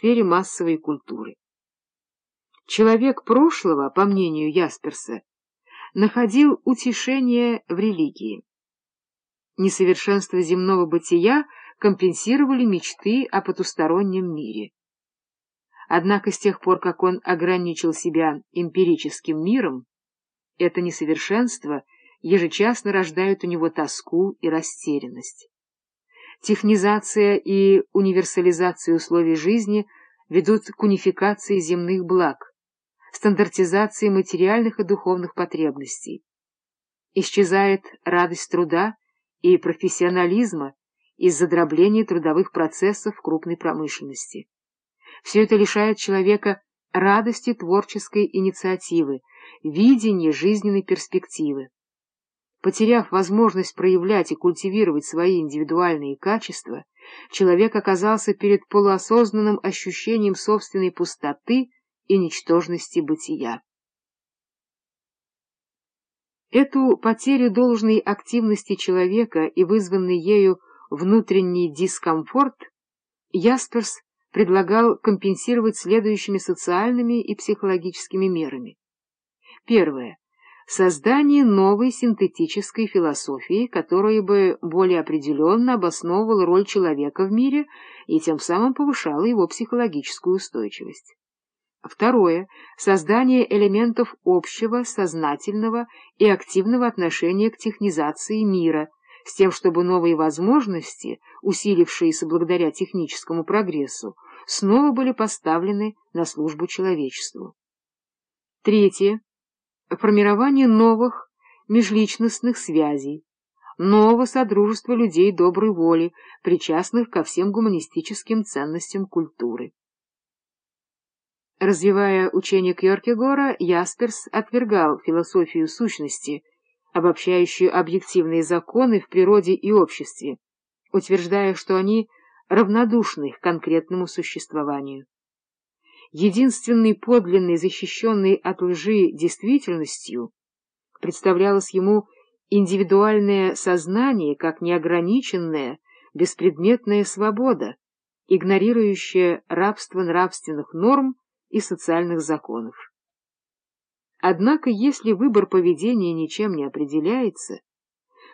сфере массовой культуры. Человек прошлого, по мнению Ясперса, находил утешение в религии. Несовершенство земного бытия компенсировали мечты о потустороннем мире. Однако с тех пор, как он ограничил себя эмпирическим миром, это несовершенство ежечасно рождает у него тоску и растерянность. Технизация и универсализация условий жизни ведут к унификации земных благ, стандартизации материальных и духовных потребностей. Исчезает радость труда и профессионализма из-за дробления трудовых процессов крупной промышленности. Все это лишает человека радости творческой инициативы, видения жизненной перспективы. Потеряв возможность проявлять и культивировать свои индивидуальные качества, человек оказался перед полуосознанным ощущением собственной пустоты и ничтожности бытия. Эту потерю должной активности человека и вызванный ею внутренний дискомфорт Ясперс предлагал компенсировать следующими социальными и психологическими мерами. Первое создание новой синтетической философии, которая бы более определенно обосновывала роль человека в мире и тем самым повышала его психологическую устойчивость. Второе — создание элементов общего, сознательного и активного отношения к технизации мира, с тем, чтобы новые возможности, усилившиеся благодаря техническому прогрессу, снова были поставлены на службу человечеству. Третье формирование новых межличностных связей, нового содружества людей доброй воли, причастных ко всем гуманистическим ценностям культуры. Развивая учение Кьеркегора, Ясперс отвергал философию сущности, обобщающую объективные законы в природе и обществе, утверждая, что они равнодушны к конкретному существованию единственной подлинной, защищенной от лжи действительностью, представлялось ему индивидуальное сознание как неограниченная, беспредметная свобода, игнорирующая рабство нравственных норм и социальных законов. Однако, если выбор поведения ничем не определяется,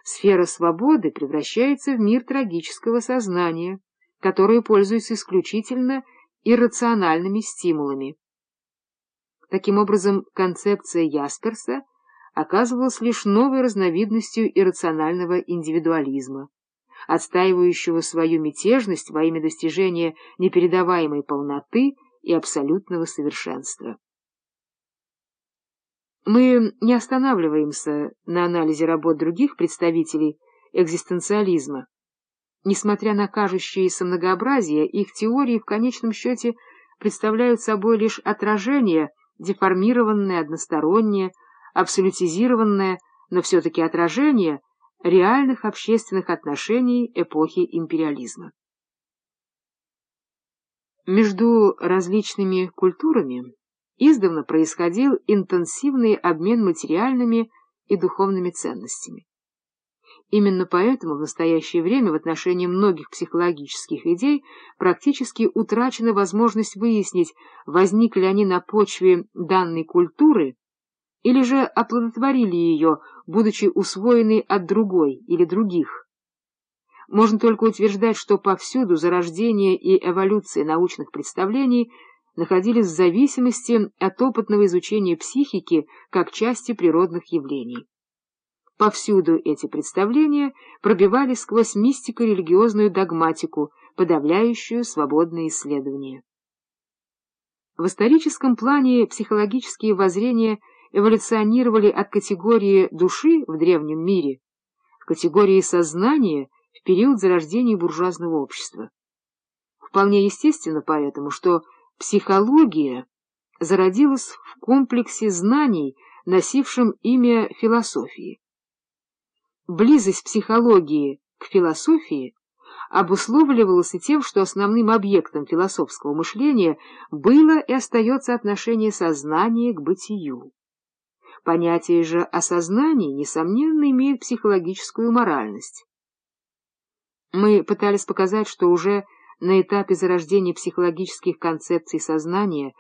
сфера свободы превращается в мир трагического сознания, которое пользуется исключительно иррациональными стимулами. Таким образом, концепция Ясперса оказывалась лишь новой разновидностью иррационального индивидуализма, отстаивающего свою мятежность во имя достижения непередаваемой полноты и абсолютного совершенства. Мы не останавливаемся на анализе работ других представителей экзистенциализма, Несмотря на кажущееся многообразие, их теории в конечном счете представляют собой лишь отражение, деформированное, одностороннее, абсолютизированное, но все-таки отражение реальных общественных отношений эпохи империализма. Между различными культурами издавна происходил интенсивный обмен материальными и духовными ценностями. Именно поэтому в настоящее время в отношении многих психологических идей практически утрачена возможность выяснить, возникли они на почве данной культуры или же оплодотворили ее, будучи усвоены от другой или других. Можно только утверждать, что повсюду зарождение и эволюция научных представлений находились в зависимости от опытного изучения психики как части природных явлений. Повсюду эти представления пробивались сквозь мистико-религиозную догматику, подавляющую свободные исследования. В историческом плане психологические воззрения эволюционировали от категории души в древнем мире к категории сознания в период зарождения буржуазного общества. Вполне естественно поэтому, что психология зародилась в комплексе знаний, носившем имя философии. Близость психологии к философии обусловливалась и тем, что основным объектом философского мышления было и остается отношение сознания к бытию. Понятие же осознания, несомненно, имеет психологическую моральность. Мы пытались показать, что уже на этапе зарождения психологических концепций сознания